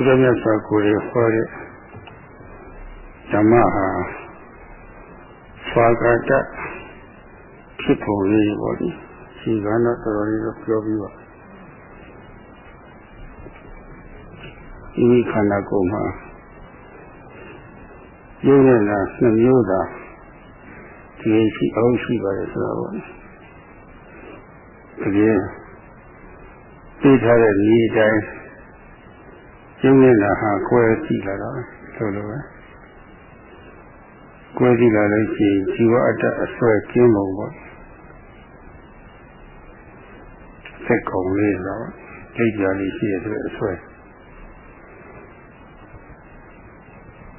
ုရားမြတ်စွာကိုယ်ရဲ့ဟောတဲ့ဓမ္မဟာသွားကတဖြစ်ပေါ်ရေးပေါ့ဒီဒီကနေ့တော်တော်လေးတော့ပြောပြီးပါဒီခန္ဓာကိုယ်မှာရုပ်နဲ့လားနှစ်မျိုးသာဒီရှိအောင်ရှိပါတယ်ဆိုတော့တကယ်သိထားတဲ့ဤတိုင်း ရုပ်နဲ့လားဟာကွဲကြည့်လာတော့ဆိုလိုပဲကွဲကြည့်လာလို့ရှိရင်ជីဝအတ္တအစွဲကျင်းပုံပေါ့စက်ကုံလေးတော့သိကြလေးရှိရတဲ့အစွဲ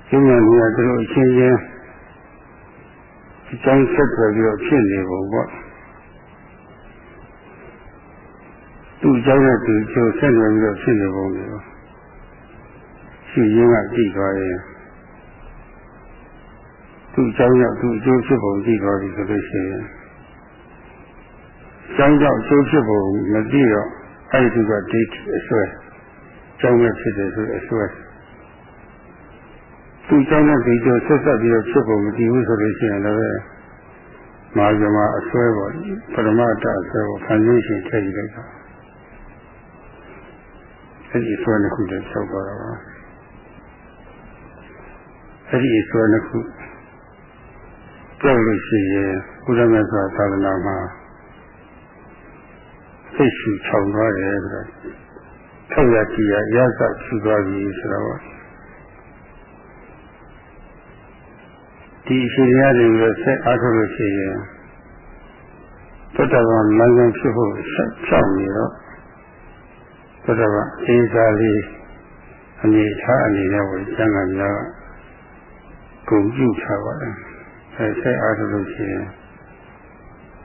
ကျင်းမြန်ကြီးကသူတို့အချင်းချင်းအကြောင်းဆက်သွယ်ပြီးတော့ဖြစ်နေပုံပေါ့သူ့အကြောင်းနဲ့သူကျိုးဆက်သွယ်ပြီးတော့ဖြစ်နေပုံမျိုး ရှိရင်းကကြည့်သွားရင်သူ့အကြောင်းကြောင့်သူ့အကျိုးဖြစ်ပုံကြည့်သွားပြီဆိုလို့ရှိရင်ကျောင်းကြောင့်အကျိုးဖြစ်ပုံမကြည့်တော့အဲ့ဒီကဒိဋ္ဌိအစွဲကျောင်းနဲ့ဖြစ်တယ်ဆိုအစွဲသူ့ကျောင်းနဲ့ဒီကျိုးဆက်ဆက်ပြီးတော့ဖြစ်ပုံမကြည့်ဘူးဆိုလို့ရှိရင်လည်းမာဇမအစွဲပေါ်ပရမတ္တအစွဲကိုခံရရှင်ထည့်ကြည့်လိုက်တာအဲ့ဒီအစွဲတစ်ခုတည်းဆောက်သွားတာပါ အဲ့ဒီအစွဲတစ်ခုကြောက်လို့ရှိရင်ဘုရားမြတ်စွာသာသနာမှာစိတ်ရှူချောင်သွားတယ်ဆိုတော့ထောက်ရကြည်ရရသရှူသွားပြီဆိုတော့ဒီအရှင်ရတွေလည်းဆက်အားထုတ်လို့ရှိရင်သတ္တဗံလမ်းစဉ်ဖြစ်ဖို့ဆက်ချောင်နေတော့သတ္တဗံအေးစားလေးအနေထားအနေနဲ့ဝင်ကျမ်းဂန်များ ဂုဏ်ပြုထားပါတယ်အဲဆက်အားထုတ်လို့ရှိရင်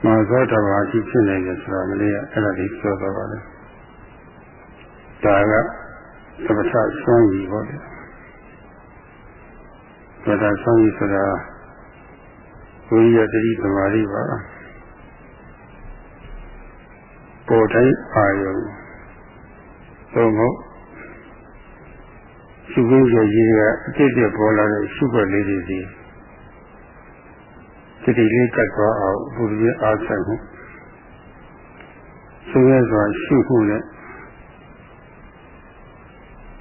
မာဇောတဘာတိဖြစ်နေတယ်ဆိုတော့မလေးကအဲ့ဒါလေးပြောတော့ပါတယ်ဒါကသမထဆွမ်းကြီးပေါ့လေသမထဆွမ်းကြီးဆိုတာဝိရိယတတိသမာဓိပါပေါ်တိုင်းအာယုံသို့မဟုတ် ရှုခင်းရည်ကအတိတ်ကပေါ်လာတဲ့ရှုွက်လေးတွေစီတတိလေးကတ်သွားအောင်ဘုရားအားဆိုင်မှုဆိုရစွာရှုမှုနဲ့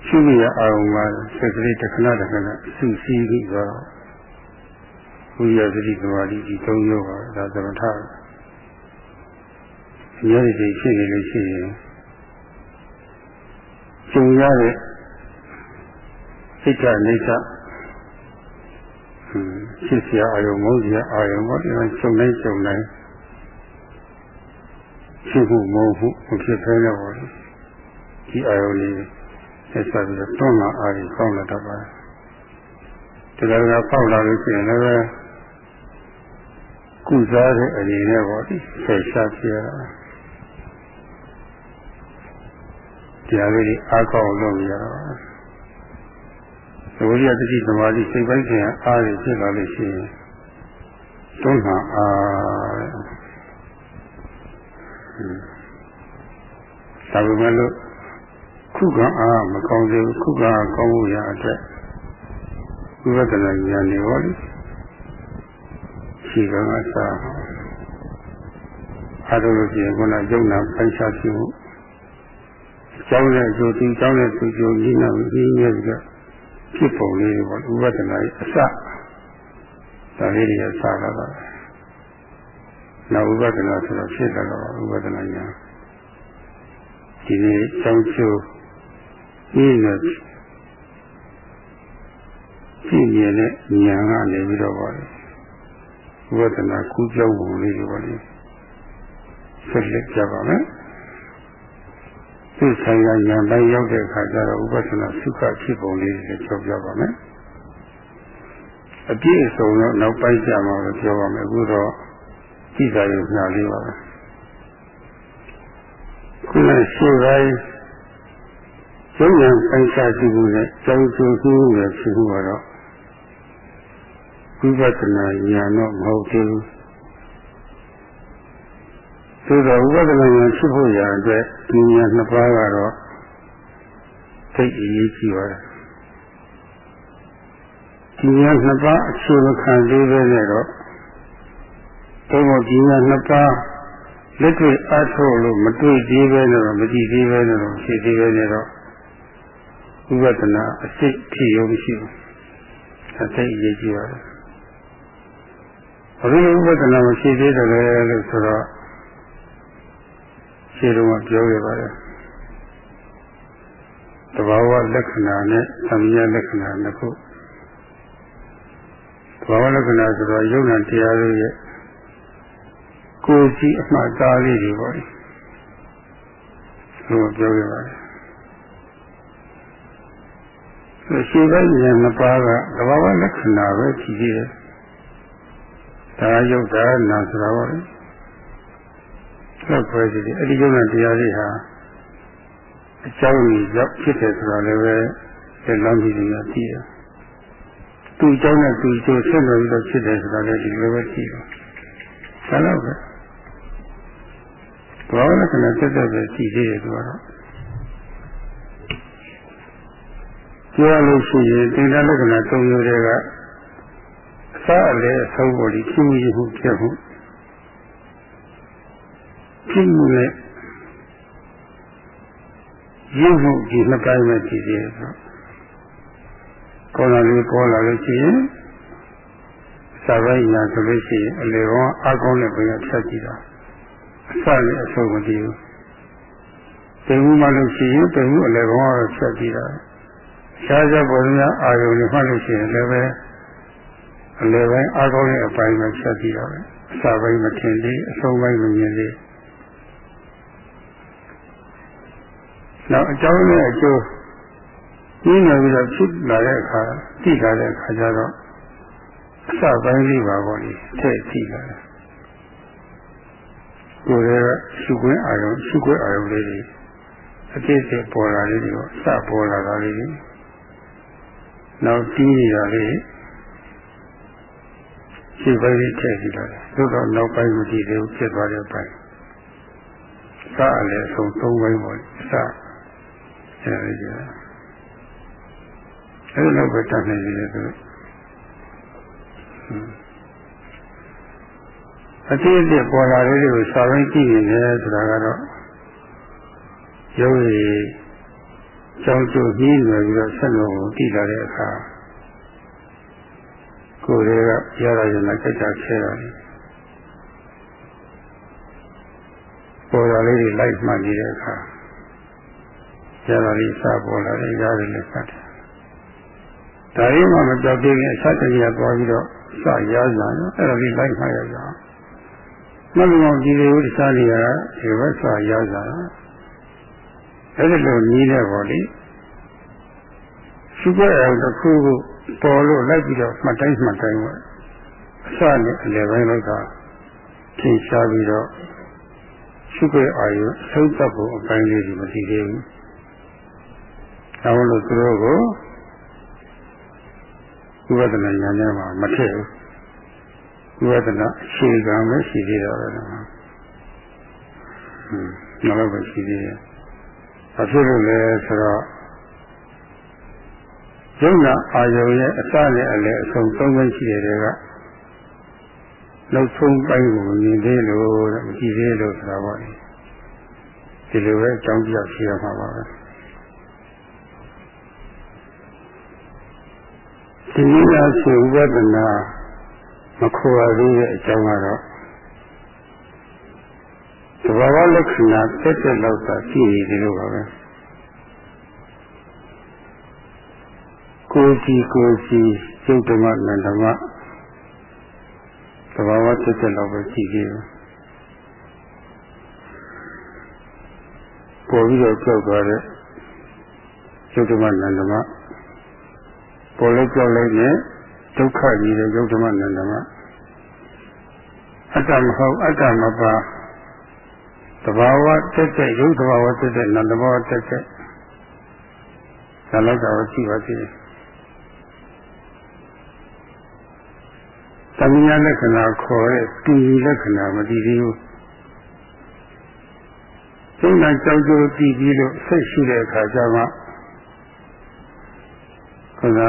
ရှုရအောင်မှာစက်ကလေးတစ်ခဏတစ်ခဏစုစည်းပြီးတော့ဘုရားသတိသမာဓိဒီသုံးမျိုးပါဒါသမထအများကြီးဖြစ်နေလို့ရှိရင်ကျုံရတဲ့ စိတ်ကနေကဖြစ်เสียအာယုံမုန်းเสียအာယုံပေါ့ဒီမှာချုပ်နိုင်ချုပ်နိုင်ဖြစ်ဖို့မဟုတ်ဘူးမဖြစ်သေးတော့ဘူးဒီအာယုံလေးဆက်ဆက်ပြီးတော့တွန်းလာအာရုံကောင်းလာတတ်ပါတယ်ဒါကြကပေါက်လာလို့ရှိရင်လည်းကုစားတဲ့အနေနဲ့ပေါ့ဒီဆက်ရှားပြရတာတရားလေးအားကောင်းလို့ရတာ သဝရိယတတိသမာဓိစိတ်ပိုင်းခြင်းအားရဖြစ်လာလို့ရှိရင်တွန်းလှန်အားဒါပေမဲ့လို့ခုကအားမကောင်းသေးဘူးခုကကောင်းဖို့ရအတွက်ဝိပဿနာဉာဏ်တွေဟောလိရှိကံအစားအားထုတ်လို့ရှိရင်ခုနယုံနာပိုင်ခြားခြင်းအကြောင်းနဲ့အကျိုးဒီအကြောင်းနဲ့သူကျိုးရင်းနှီးရင်းရပြီး ဖြစ်ပုံလေးတွေပေါ့ဥပဒနာရဲ့အစဒါလေးတွေအစလာတာနောက်ဥပဒနာဆိုတော့ဖြစ်လာတော့ဥပဒနာညာဒီနေ့စောင်းချိုးဒီနဲ့ကြည့်မြင်တဲ့ဉာဏ်ကနေပြီးတော့ပါလေဥပဒနာကူးကြောင်းပုံလေးတွေပါလေဆက်လက်ကြပါမယ် သူဆိုင်ရာဉာဏ်ပိုင်းရောက်တဲ့အခါကျတော့ဥပဒနာသုခဖြစ်ပုံလေးတွေပြောပြပါမယ်အပြည့်အစုံတော့နောက်ပိုင်းကြမှာလို့ပြောပါမယ်အခုတော့ကြည့်စာရုံညာလေးပါပဲခုနရှိတိုင်းရုပ်ဉာဏ်ပိုင်းခြားကြည့်မှုနဲ့ကြောင်းကျိုးမှုရဲ့ဖြစ်မှုကတော့ဝိပဿနာဉာဏ်တော့မဟုတ်သေးဘူး သို့သောဝိပဿနာဉာဏ်ဖြစ်ဖို့ရာအတွက်ဒီဉာဏ်နှစ်ပါးကတော့သိအရေးကြီးပါတယ်ဒီညာနှစ်ပါးအခြေမခံသေးပဲနဲ့တော့တော့ဒီညာနှစ်ပါးလက်တွေ့အားထုတ်လို့မတွေ့သေးပဲနဲ့တော့မကြည့်သေးပဲနဲ့တော့ရှိသေးပဲနဲ့တော့ဥပဒနာအစိတ်ဖြစ်ရုံမရှိဘူး။အသိအရေးကြီးပါတယ်။ဘယ်လိုဥပဒနာမရှိသေးတယ်လဲလို့ဆိုတော့ ရှင်းတော့ပြောရပါတယ်။တဘာဝလက္ခဏာနဲ့သမယလက္ခဏာနှစ်ခုတဘာဝလက္ခဏာဆိုတော့ယုံနာတရားတွေရဲ့ကိုယ်စီအမှတ်သားလေးတွေပေါ့လေ။လို့ပြောရပါတယ်။ရှင်းပိုင်းဉာဏ်နှစ်ပါးကတဘာဝလက္ခဏာပဲကြည့်ကြည့်တယ်။ဒါယုတ်တာနာဆိုတာပေါ့လေ။ လောက်ပဲကြည့်တယ်။အဲ့ဒီယုံနာတရားတွေဟာအကြောင်းကြီးရောက်ဖြစ်တယ်ဆိုတာလည်းပဲလက်လမ်းကြီးတွေကသိတယ်။သူ့အကြောင်းနဲ့သူ့အကျိုးဆက်နွယ်ပြီးတော့ဖြစ်တယ်ဆိုတာလည်းဒီလိုပဲသိတယ်။ဒါတော့ပဲဘောလက္ခဏာတက်တက်ပဲရှိသေးတယ်သူကတော့ပြောရလို့ရှိရင်သင်္ကလက္ခဏာ၃မျိုးတွေကအစအလေအဆုံးပေါ်ဒီဖြစ်မှုရမှုဖြစ်မှု ဖြစ်မှုနဲ့ရုပ်မှုဒီနှစ်ပိုင်းပဲရှိသေးတယ်ဆိုကောလာလေးပေါ်လာလို့ရှိရင်စာပိုင်းညာဆိုလို့ရှိရင်အလေကောအကောင်းနဲ့ဘယ်ရဖြတ်ကြည့်တာအစနဲ့အဆုံးမတည်ဘူးပင်မှုမှလို့ရှိရင်ပင်မှုအလေကောကဖြတ်ကြည့်တာရှားရှားပေါ်များအာယုန်နဲ့မှလို့ရှိရင်လည်းပဲအလေပိုင်းအကောင်းနဲ့အပိုင်းပဲဖြတ်ကြည့်တာပဲအစပိုင်းမထင်သေးအဆုံးပိုင်းမမြင်သေး နောက်အကြောင်းနဲ့အကျိုးညှင်းနေပြီးတော့ဖြစ်လာတဲ့အခါသိလာတဲ့အခါကျတော့အစပိုင်းလေးပါပေါ့လေထည့်သိလာတယ်ကိုယ်ရဲ့ရှုခွင့်အာရုံရှုခွင့်အာရုံလေးတွေအသေးစိတ်ပေါ်လာလေးတွေကိုစပေါ်လာတာလေးတွေနောက်တီးနေတာလေးရှုပိုင်းလေးထည့်ကြည့်လာတယ်သို့တော့နောက်ပိုင်းမကြည့်သေးဘူးဖြစ်သွားတဲ့ပိုင်းစအလည်းအဆုံး၃ပိုင်းပေါ့စ အဲ့ဒါကြအဲ့လိုပဲတတ်နိုင်တယ်သူအတိအကျပေါ်လာတဲ့တွေကိုစာရင်းကြည့်နေတယ်ဆိုတာကတော့ရုပ်ရည်ကြောင်းကျိုးကြီးနေပြီးတော့ဆက်လို့ကိုကြည့်လာတဲ့အခါကိုယ်တွေကရရရနဲ့ကြိုက်တာခဲတာလေပေါ်လာလေးတွေလိုက်မှတ်နေတဲ့အခါ ရတာလေးစားပေါ်လာတယ်ရတယ်လည်းဖတ်တယ်ဒါရင်းမှမကြောက်သေးခင်အဆက်တည်းကသွားပြီးတော့စရရရအဲ့ဒါလေးလိုက်မှရရမလုံအောင်ဒီလိုတစားနေရတာဒီဘက်စရရအဲ့ဒီလိုနီးတဲ့ပေါ်လေရှိခဲ့အောင်တစ်ခုခုပေါ်လို့လိုက်ပြီးတော့မှတ်တိုင်းမှတ်တိုင်းပေါ့အစနဲ့အလယ်ပိုင်းလောက်ကထင်ရှားပြီးတော့ရှိခဲ့အာရုံဆုံးသက်ဖို့အပိုင်းလေးတွေမသိသေးဘူး။ ဒါလို့သူတို့ကိုဝိပဿနာဉာဏ်နဲ့မှမထည့်ဘူးဝိပဿနာအခြေခံပဲရှိသေးတာပဲနော်ဟွန်းနောက်ပဲရှိသေးတယ်ဘာဖြစ်လို့လဲဆိုတော့ယုံနာအာယုံရဲ့အစနဲ့အလယ်အဆုံးသုံးပိုင်းရှိတဲ့တွေကလောက်ဆုံးပိုင်းကိုမြင်သေးလို့တဲ့မကြည့်သေးလို့ဆိုတာပေါ့လေဒီလိုပဲအကြောင်းပြရှိရမှာပါပဲ ဒီနည်းအားဖြင့်ဝိပဿနာမခေါ်ရသေးတဲ့အကြောင်းကတော့သဘာဝလက္ခဏာတက်တက်လောက်သာရှိနေတယ်လို့ပါပဲကိုယ်ကြည်ကိုယ်ကြည်ကျုပ်ဓမ္မနန္ဓမ္မသဘာဝတက်တက်လောက်ပဲရှိသေးတယ်ပေါ်ပြီးတော့ကြောက်သွားတဲ့ကျုပ်ဓမ္မနန္ဓမ္မ ပေါ်လိုက်ကြောက်လိုက်နဲ့ဒုက္ခကြီးတဲ့ယုတ်ဓမ္မနန္ဒမအတ္တမဟုတ်အတ္တမပါတဘာဝတက်တဲ့ယုတ်တဘာဝတက်တဲ့နန္ဒဘောတက်တဲ့ဒါလည်းတော့ရှိပါသေးတယ်သမညာလက္ခဏာခေါ်တဲ့တူညီလက္ခဏာမတည်သေးဘူး။သုံးနာကြောက်ကြိုးတည်ပြီးလို့ဆက်ရှိတဲ့အခါကျမှ ခုန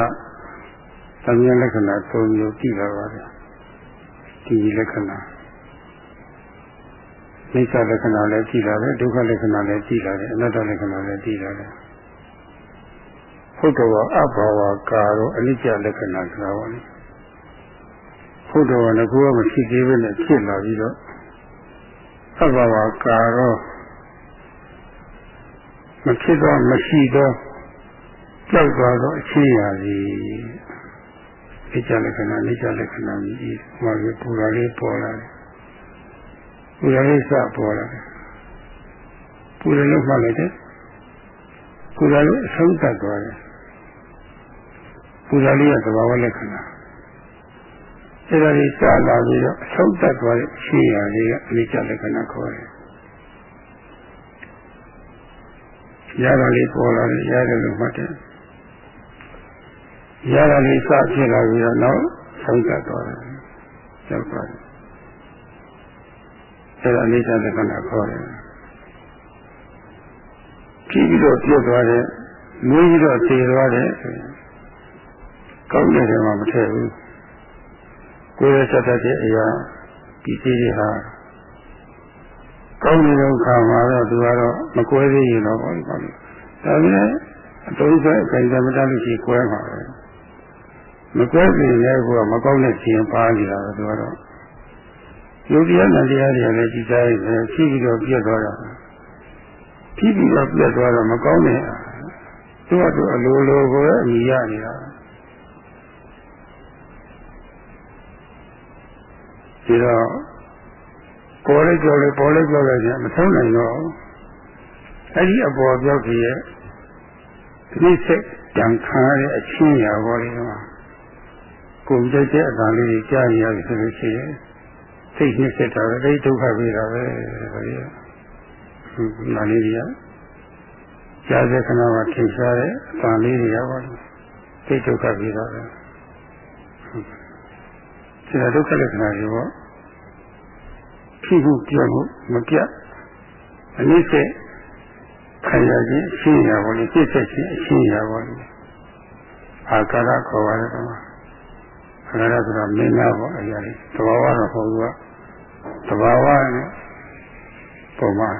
သမယလက္ခဏာ၃မျိုးကြည့်လာပါတယ်ဒီလက္ခဏာမိစ္ဆာလက္ခဏာလည်းကြည့်လာတယ်ဒုက္ခလက္ခဏာလည်းကြည့်လာတယ်အနတ္တလက္ခဏာလည်းကြည့်လာတယ်ဟုတ်တော်အဘဝကာရောအနိစ္စလက္ခဏာဆိုတာပါလေဟုတ်တော်ကလည်းကိုယ်ကမရှိသေးဘဲနဲ့ဖြစ်လာပြီးတော့အဘဝကာရောမဖြစ်တော့မရှိတော့ ကြောက်သွားတော့အချင်းရာကြီးအကျလက္ခဏာအကျလက္ခဏာကြီးဟောပြီးပူရာလေးပေါ်လာတယ်ပူရာလေးစပေါ်လာတယ်ပူရလို့မှလိုက်တယ်ပူရာလေးအဆုံးသတ်သွားတယ်ပူရာလေးရဲ့သဘာဝလက္ခဏာအဲ့ဒါကြီးစလာပြီးတော့အဆုံးသတ်သွားတဲ့ရှင်းရာလေးကအနိစ္စလက္ခဏာခေါ်တယ်ရတာလေးပေါ်လာတယ်ရတယ်လို့မှတ်တယ် ရတာလေးစဖြစ်လာပြီးတော့နောက်ဆုံးသတ်သွားတယ်ရောက်သွားတယ်အဲ့ဒါအနိစ္စလက္ခဏာခေါ်တယ်ပြီးပြီးတော့ပြတ်သွားတယ်မွေးပြီးတော့သေသွားတယ်ကောင်းတဲ့နေရာမှာမထည့်ဘူးကိုယ်ရဆက်တဲ့အရာဒီစီတွေဟာကောင်းနေတဲ့အခါမှာတော့သူကတော့မကွဲသေးရင်တော့ဘာလို့ပါလဲဒါပေမဲ့အတုံးဆိုင်ခိုင်သမတလို့ရှိကွဲမှာပဲ မကွဲသေးရင်လည်းကမကောင်းတဲ့ခြင်းပါနေတာပဲသူကတော့ယုတ်တရားနဲ့တရားတွေလည်းကြည်စားရတယ်ရှိပြီးတော့ပြတ်သွားတာပြီးပြီးတော့ပြတ်သွားတော့မကောင်းတဲ့သူကသူအလိုလိုကိုပဲအမိရနေတာဒီတော့ပေါ်လိုက်ကြော်လိုက်ပေါ်လိုက်ကြော်လိုက်ကျမဆုံးနိုင်တော့အဲ့ဒီအပေါ်ပြောက်ကြီးရဲ့ဒီစိတ်တန်ခါတဲ့အချင်းရာပေါ်လေးက ကိုယ်ကြိုက်တဲ့အတန်လေးကြားရပြီဆိုလို့ရှိရင်စိတ်နှစ်ဆက်တာပဲဒုက္ခပေးတာပဲဒါကြီး။နာလေးကြီးကြားတဲ့ခဏမှာထင်ရှားတဲ့အတန်လေးတွေကပါစိတ်ဒုက္ခပေးတာပဲ။ဒီဒုက္ခလက္ခဏာတွေပေါ့ဖြစ်မှုပြောမှုမပြတ်အနည်းဆက်ခံရခြင်းအရှင်းရပါလိမ့်ပြည့်စက်ခြင်းအရှင်းရပါလိမ့်အာကာရခေါ်ရတယ်ကွာ အာကာရဆိုတာမင်းသားပေါ့အရာလေးသဘာဝတော့ဟောဘူးကသဘာဝနဲ့ပုံမှန်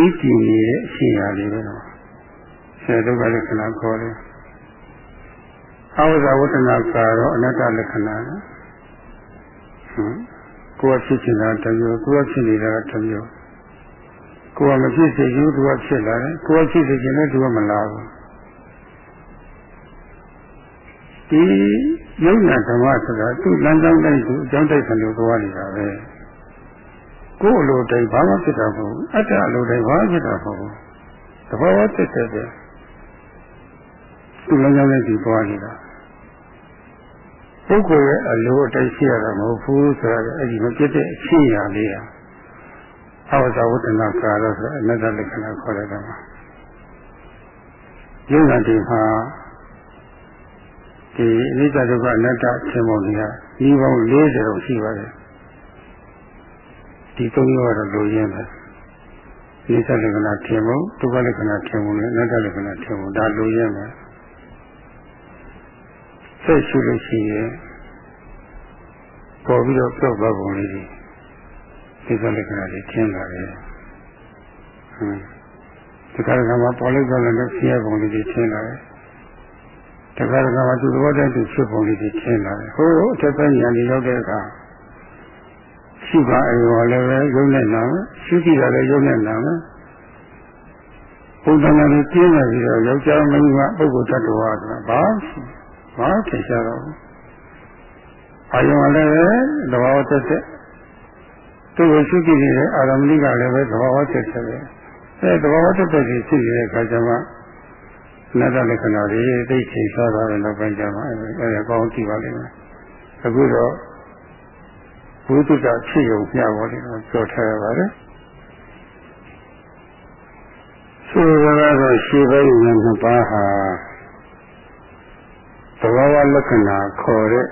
ဤကြည်နေတဲ့အရှင်းရလေးပဲတော့ဆယ်ဒုက္ခလက္ခဏာခေါ်တယ်အဝဇဝတ္တနာကာရောအနတ္တလက္ခဏာနော်ဟမ်ကိုယ်ဖြစ်နေတာတမျိုးကိုယ်ဖြစ်နေတာတမျိုးကိုယ်ကမဖြစ်စေဘူးသူကဖြစ်လာတယ်ကိုယ်ဖြစ်စေခြင်းလည်းသူကမလာဘူးဒီ ယုံနာဓမ္မဆိုတာသူ့လမ်းကြောင်းတိုင်းသူအကြောင်းတိုက်ဆံလို့သွားနေတာပဲကိုယ်အလိုတိုင်းဘာမှဖြစ်တာမဟုတ်ဘူးအတ္တအလိုတိုင်းဘာမှဖြစ်တာမဟုတ်ဘူးသဘောဝသက်သက်ပဲသူ့လမ်းကြောင်းတိုင်းသူသွားနေတာပုဂ္ဂိုလ်ရဲ့အလိုအတိုင်းရှိရတာမဟုတ်ဘူးဆိုတော့အဲ့ဒီမပြတ်တဲ့အချင်းရာလေးဟာအဝဇဝတ္တနာကာရဆိုအနတ္တလက္ခဏာခေါ်ရတာပါယုံနာတိမှာ ဒီအနိစ္စဒုက္ခအနတ္တသင်္ဘောကြီးဟာဒီပေါင်း40တော့ရှိပါတယ်ဒီသုံးမျိုးကတော့လိုရင်းပဲအနိစ္စလက္ခဏာသင်္ဘောဒုက္ခလက္ခဏာသင်္ဘောနဲ့အနတ္တလက္ခဏာသင်္ဘောဒါလိုရင်းပဲဆက်ရှိလို့ရှိရင်ပေါ်ပြီးတော့ပြောက်သွားပုံလေးဒီကလက္ခဏာလေးကျင်းလာတယ်ဟမ်ဒီကရကမှာပေါ်လိုက်တော့လည်းဆင်းရဲပုံလေးကျင်းလာတယ် ဒီကရကမှာသူ့ဘောတဲ့သူဖြစ်ပုံလေးကျင်းလာတယ်ဟိုအထက်ပိုင်းဉာဏ်ကြီးရောက်တဲ့အခါရှိပါအရောလည်းပဲရုံနဲ့နာမယ်ရှိကြည့်တာလည်းရုံနဲ့နာမယ်ဘုရားနာလေးကျင်းလာပြီးတော့ယောက်ျားမင်းကပုဂ္ဂိုလ်တ attva ဆိုတာဘာဘာထင်ရှားတော့အာယုံလည်းပဲသဘာဝသက်သက်သူ့ကိုရှုကြည့်နေတဲ့အာရမဏိကလည်းပဲသဘာဝသက်သက်ပဲအဲသဘာဝသက်သက်ကြီးရှိနေတဲ့အခါကျမှ နတ်လက္ခဏာတွေသိချိန်ရှားတာလည်းနောက်ပိုင်းကျမှအဲအဲကောင်းကြည့်ပါလိမ့်မယ်အခုတော့ဘုဒ္ဓတာဖြစ်ရုံမျှပေါ်တယ်ပြောထားရပါတယ်ဆိုတော့ရှင်းပိုင်းနဲ့နှစ်ပါးဟာသဘာဝလက္ခဏာခေါ်တဲ့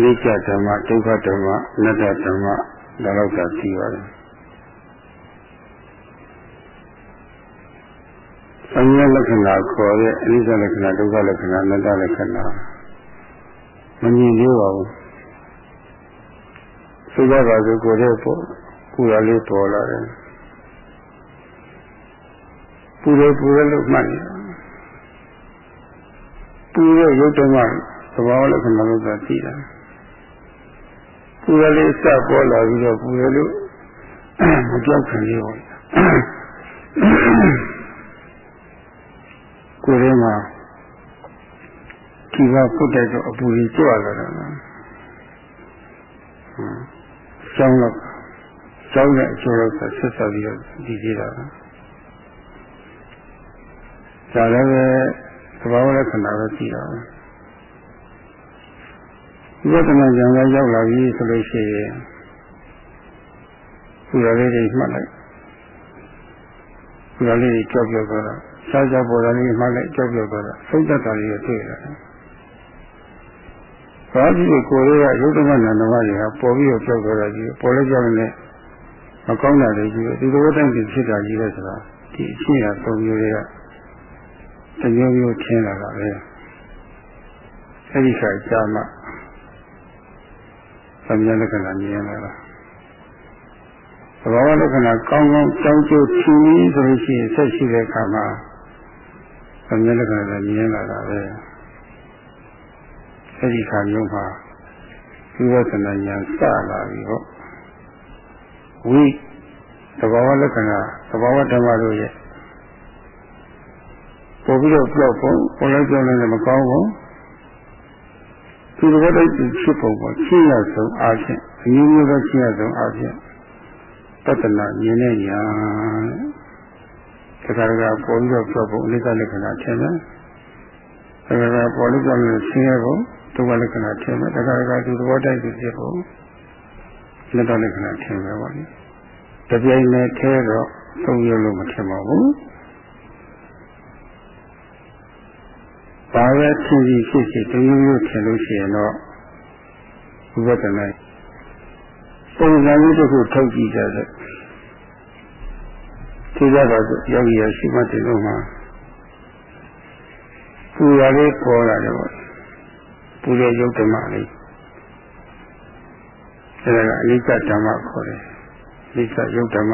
နိစ္စဓမ္မဒုက္ခဓမ္မအနတ္တဓမ္မဒါတော့သာသိပါတယ် အញ្ញလက္ခဏာခေါ်တဲ့အနိစ္စလက္ခဏာဒုက္ခလက္ခဏာအနတ္တလက္ခဏာမမြင်သေးပါဘူးဆိုကြပါစို့ကိုယ်ရဲ့ပေါ်ပူရလေးပေါ်လာတယ်ပူရပူရလို့မှတ်နေတာပူရရုပ်တမသဘာဝလက္ခဏာလို့သာသိတာပူရလေးစပေါ်လာပြီးတော့ပူရလို့မကြောက်ခံရပါဘူး ကိုယ်ထဲမှာဒီကပုတ်တဲ့တော့အပူကြီးကြွလာတာလားဟမ်ကျောင်းတော့ကျောင်းရဲ့အကျိုးတော့ဆက်ဆက်ပြီးတော့ဒီကြည့်တာဒါလည်းပဲသဘာဝလက္ခဏာပဲကြည့်တာဝိပဿနာဉာဏ်ကရောက်လာပြီဆိုလို့ရှိရင်ဒီလိုလေးတွေမှတ်လိုက်ဒီလိုလေးကြောက်ကြောက်သွားတာ စားကြပေါ်တာလေးမှလည်းကြောက်ကြောက်သွားတာစိတ်သက်သာလေးတွေတွေ့ရတယ်။ဘာဖြစ်လို့ကိုယ်ရဲ့ရုပ်တမနာနမတွေဟာပေါ်ပြီးတော့ကြောက်သွားတာကြီးပေါ်လဲကြောက်နေမကောင်းတာတွေကြီးဒီလိုတိုင်းဖြစ်ဖြစ်တာကြီးလဲဆိုတာဒီအချင်းရသုံးမျိုးတွေကတမျိုးမျိုးထင်းလာတာပဲ။အဲဒီခါကြာမှသမယလက္ခဏာမြင်လာတာ။သဘာဝလက္ခဏာကောင်းကောင်းကြောင်းကျိုးထင်းပြီးဆိုလို့ရှိရင်ဆက်ရှိတဲ့အခါမှာ။ သမယလက္ခဏာလည်းမြင်လာတာပဲ။အဲဒီခါမျိုးမှာဝိပဿနာဉာဏ်စလာပြီဟုတ်။ဝိသဘာဝလက္ခဏာသဘာဝဓမ္မတို့ရဲ့ပို့ပြီးတော့ပြောက်ဖို့ပေါ်လိုက်ပြောင်းလည်းမကောင်းဘူး။ဒီလိုတိုက်ဖြစ်ပုံပေါ်ချင်းရဆုံးအားဖြင့်အမျိုးမျိုးသောချင်းရဆုံးအားဖြင့်တတနာမြင်တဲ့ညာတ ခါတခါပေါ်ပြီးတော့ပြောဖို့အနိစ္စလက္ခဏာထင်တယ်တခါတခါပေါ်လို့ပြောလို့ဆင်းရဲဖို့ဒုက္ခလက္ခဏာထင်တယ်တခါတခါဒီသဘောတိုက်ပြီးဖြစ်ဖို့လက်တော်လက္ခဏာထင်တယ်ပေါ့လေတပြိုင်တည်းထဲတော့သုံးရလို့မထင်ပါဘူးဘာပဲဖြစ်ဖြစ်ဖြစ်ဖြစ်တမျိုးမျိုးထင်လို့ရှိရင်တော့ဝိပဿနာပုံစံမျိုးတစ်ခုထုတ်ကြည့်ကြတယ် သိကြပါစို့ယောဂီရရှိမှတင်လို့မှာပူရလေးပေါ်လာတယ်ပေါ့ပူရယုတ်ဓမ္မလေးအဲဒါကအနိစ္စဓမ္မခေါ်တယ်အနိစ္စယုတ်ဓမ္မ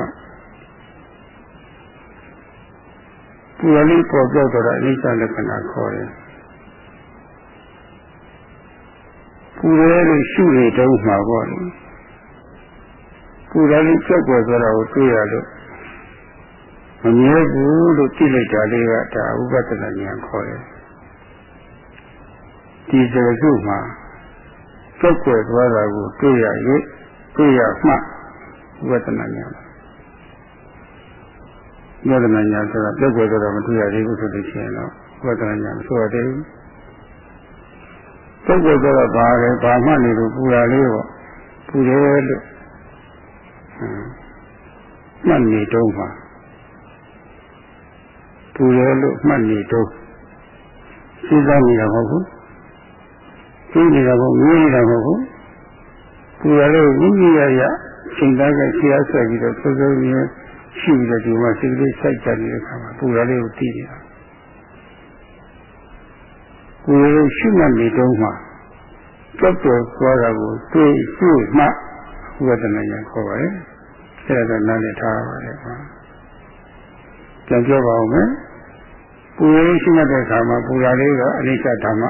ပူရလေးပေါ်ပြောက်တော့အနိစ္စလက္ခဏာခေါ်တယ်ပူရဲလို့ရှုနေတုံးမှာပေါ့လေပူရလေးကြောက်ွယ်သွားတာကိုတွေ့ရလို့ မမြဲဘူးလို့သိလိုက်တာလေးကဒါဥပဒနာဉာဏ်ခေါ်တယ်ဒီစကားစုမှာကြက်ွယ်သွားတာကိုတွေ့ရ၍တွေ့ရမှဥပဒနာဉာဏ်ဥပဒနာဉာဏ်ဆိုတာကြက်ွယ်သွားတာမတွေ့ရသေးဘူးဆိုလို့ရှိရင်တော့ဥပဒနာဉာဏ်ဆိုရတယ်ကြက်ွယ်သွားတာဘာလဲဘာမှနေလို့ပူရလေးပေါ့ပူတယ်လို့မှတ်နေတော့မှာ ပူတယ်လို့မှတ်နေတော့စဉ်းစားနေတာမဟုတ်ဘူးသိနေတာမဟုတ်မြင်နေတာမဟုတ်ဘူးပူတယ်လို့ဝိညာဉ်ရရချိန်သားကဆရာဆက်ပြီးတော့စိုးစိုးမြင်ရှိပြီးတော့ဒီမှာစိတ်လေးစိုက်ကြနေတဲ့အခါမှာပူတယ်လို့သိနေတာပူတယ်လို့ရှိမှတ်နေတော့မှကြက်တော်သွားတာကိုတွေ့ရှုမှဝိဒနာညာခေါ်ပါတယ်အဲ့ဒါနားလည်ထားပါတယ်ကွာပြန်ပြောပါဦးမယ် ပူရင်းရှိမှတ်တဲ့အခါမှာပူရာလေးကအနိစ္စဓမ္မ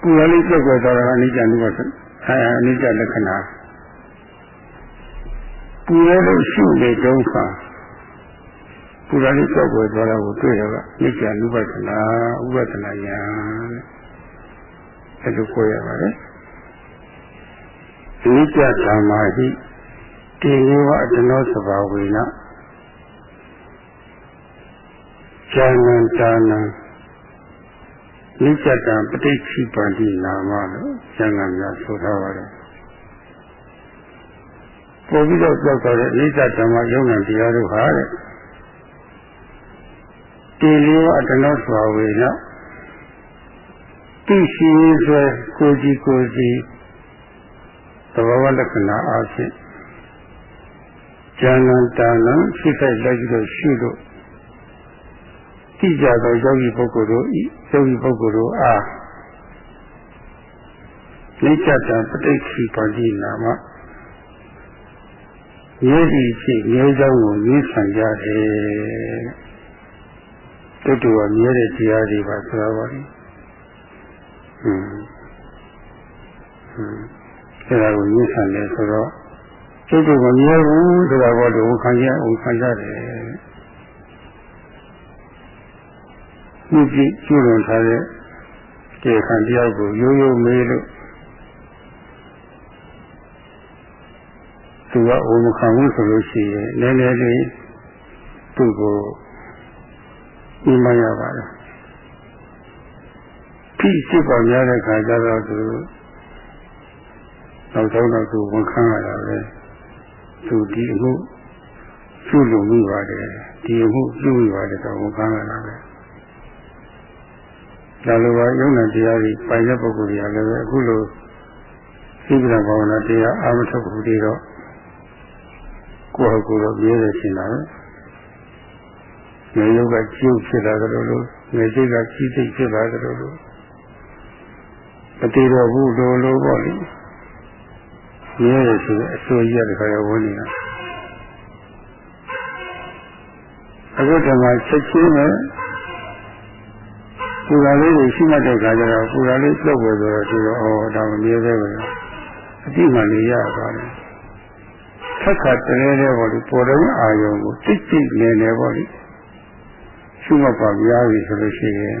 ပူရလေးပြတ်ွယ်သွားတာကအနိစ္စနုပါဒအဲအနိစ္စလက္ခဏာပူရလို့ရှိနေဒုက္ခပူရလေးပြတ်ွယ်သွားတာကိုတွေ့ရကအနိစ္စနုပါဒနာဥပဒနာညာအဲ့လိုကိုရပါတယ်အနိစ္စဓမ္မာဟိတေဝအတ္တနောသဘာဝေန ဇာနံတာနံနိစ္စတံပဋိခိပန္တိနာမလို့ဇာငံများဆိုထားပါတယ်ပို့ပြီးတော့ကြောက်ကြတဲ့နိစ္စဓမ္မယုံနာတရားတို့ဟာတဲ့တေလေးဝအတ္တနောစွာဝေနတိရှိဆွဲကိုကြည်ကိုကြည်သဘောဝလက္ခဏာအားဖြင့်ဉာဏ်တာနံရှိခိုက်လိုက်ပြီးတော့ရှုလို့ တိကြသောယောဂီပုဂ္ဂိုလ်တို့ဤယောဂီပုဂ္ဂိုလ်တို့အားနိစ္စတံပဋိခိပါဠိနာမမြဲဒီဖြစ်မြဲကြောင်းကိုရင်းဆန်ကြတယ်တုတ်တူကမြဲတဲ့တရားတွေပါဆိုတာပါလေဟွန်းဟွန်းအဲဒါကိုရင်းဆန်တယ်ဆိုတော့တုတ်တူကမြဲဘူးဆိုတာဘောလို့ခံရအောင်ခံရတယ် မြစ်ကြီးကျွလွန်ထားတဲ့ကျေခံတရားကိုရိုးရိုးမေးလို့သူကအိုမခံဘူးဆိုလို့ရှိရင်နည်းနည်းလေးသူ့ကိုညှိမရပါတယ်ဖိစစ်ပါများတဲ့ခါကျတော့သူနောက်ဆုံးတော့သူဝန်ခံရတာပဲသူဒီအမှုပြုလုပ်မိပါတယ်ဒီအမှုပြုမိပါတယ်တော့ဝန်ခံရတာပဲ ဒါလိုပါယုံနာတရားကြီးပိုင်တဲ့ပုဂ္ဂိုလ်တွေကလည်းအခုလိုသိက္ခာဘာဝနာတရားအာမထုတ်ဘူးတွေတော့ကိုယ့်ဟာကိုယ်တော့မြဲတယ်ရှင်းတာပဲငယ်ရုပ်ကကျုပ်ဖြစ်လာကြလို့ငယ်စိတ်ကကြီးစိတ်ဖြစ်လာကြလို့မတည်တော့ဘူးလို့လို့ပေါ့လေမြဲတယ်ဆိုအစိုးရတဲ့ခါရဝင်နေတာအခုတည်းကချက်ချင်းနဲ့ ပူရာလေးကိုရှိမှတ်တဲ့ခါကျတော့ပူရာလေးပြုတ်ပေါ်ဆိုတော့ဒီတော့ဩဒါမမြဲသေးဘူးအတိမှန်လေးရပါတယ်ထက်ခါတည်းတည်းပေါ့လေပေါ်တဲ့အာယုံကိုတိတ်တိတ်နေနေပေါ့လေရှုမှတ်ပါများပြီဆိုလို့ရှိရင်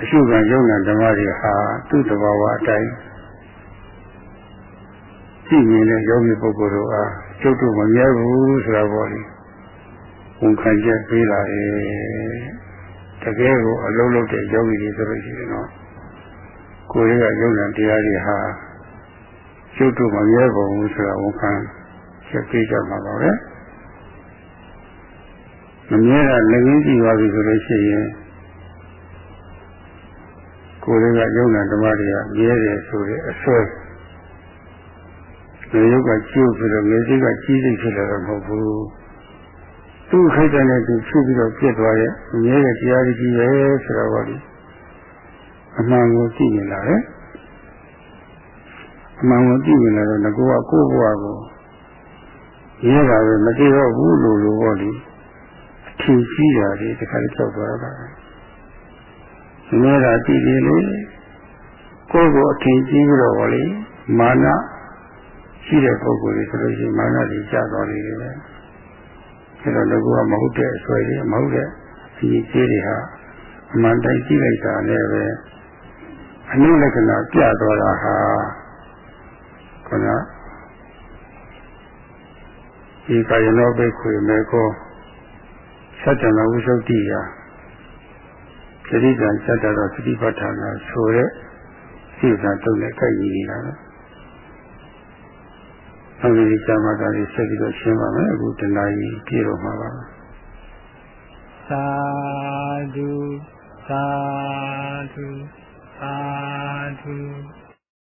အရှုခံယုံနာဓမ္မတွေဟာသူ့တဘာဝအတိုင်းကြည့်မြင်တဲ့ယောဂီပုဂ္ဂိုလ်တို့အားကျုပ်တို့မမြဲဘူးဆိုတာပေါ့လေဝန်ခံချက်ပေးလာတယ် တကယ်ကိုအလုံးလုံးတဲ့ယောဂီတွေဆိုလို့ရှိရင်တော့ကိုယ်ရဲ့ယုံနာတရားတွေဟာကျုပ်တို့မမြဲပါဘူးဆိုတာဝန်ခံချက်ပေးကြမှာပါပဲမမြဲတာလည်းငင်းကြည့်ပါပြီဆိုလို့ရှိရင်ကိုယ်ရဲ့ယုံနာဓမ္မတွေကမြဲတယ်ဆိုတဲ့အစွဲဒီယုတ်ကကျုပ်ဆိုတော့ငယ်စိတ်ကကြီးစိတ်ဖြစ်လာတော့မဟုတ်ဘူး သူ့ခိုက်တဲ့နဲ့သူဖြစ်ပြီးတော့ပြစ်သွားရဲ့မြဲတဲ့တရားကြီးပဲဆိုတော့ဟောဒီအမှန်ကိုကြည့်နေလာတယ်အမှန်ကိုကြည့်နေလာတော့ငကောကကိုယ့်ဘဝကိုရဲတာပဲမတည်တော့ဘူးလို့လို့ဟောဒီအထင်ကြီးတာဒီတခါလေးကြောက်သွားတာမြဲတာတည်တယ်လေကိုယ့်ကိုအထင်ကြီးပြီးတော့ဟောလေမာနရှိတဲ့ပုဂ္ဂိုလ်တွေဆိုလို့ရှိရင်မာနတွေကျသွားနေတယ်ပဲ အဲတော့လည်းကမဟုတ်တဲ့အစွဲတွေမဟုတ်တဲ့အကြီးကြီးတွေဟာအမှန်တိုင်းကြည့်လိုက်တာလည်းပဲအနုလက္ခဏာပြသွားတာဟာခဏဒီကာယနောဘိခွေမေကောသတ္တနာဝိသုဒ္ဓိယာသတိကံသတ္တတော်သတိပဋ္ဌာန်ဆိုတဲ့စိတ်ဓာတ်တုံးနဲ့ကြိုက်နေနေတာပဲ အဲဒီဇာမတာလေးဆက်ပြီးတော့ရှင်းပါမယ်အခုတနာကြီးပြေတော့မှာပါသာဓုသာဓုသာဓု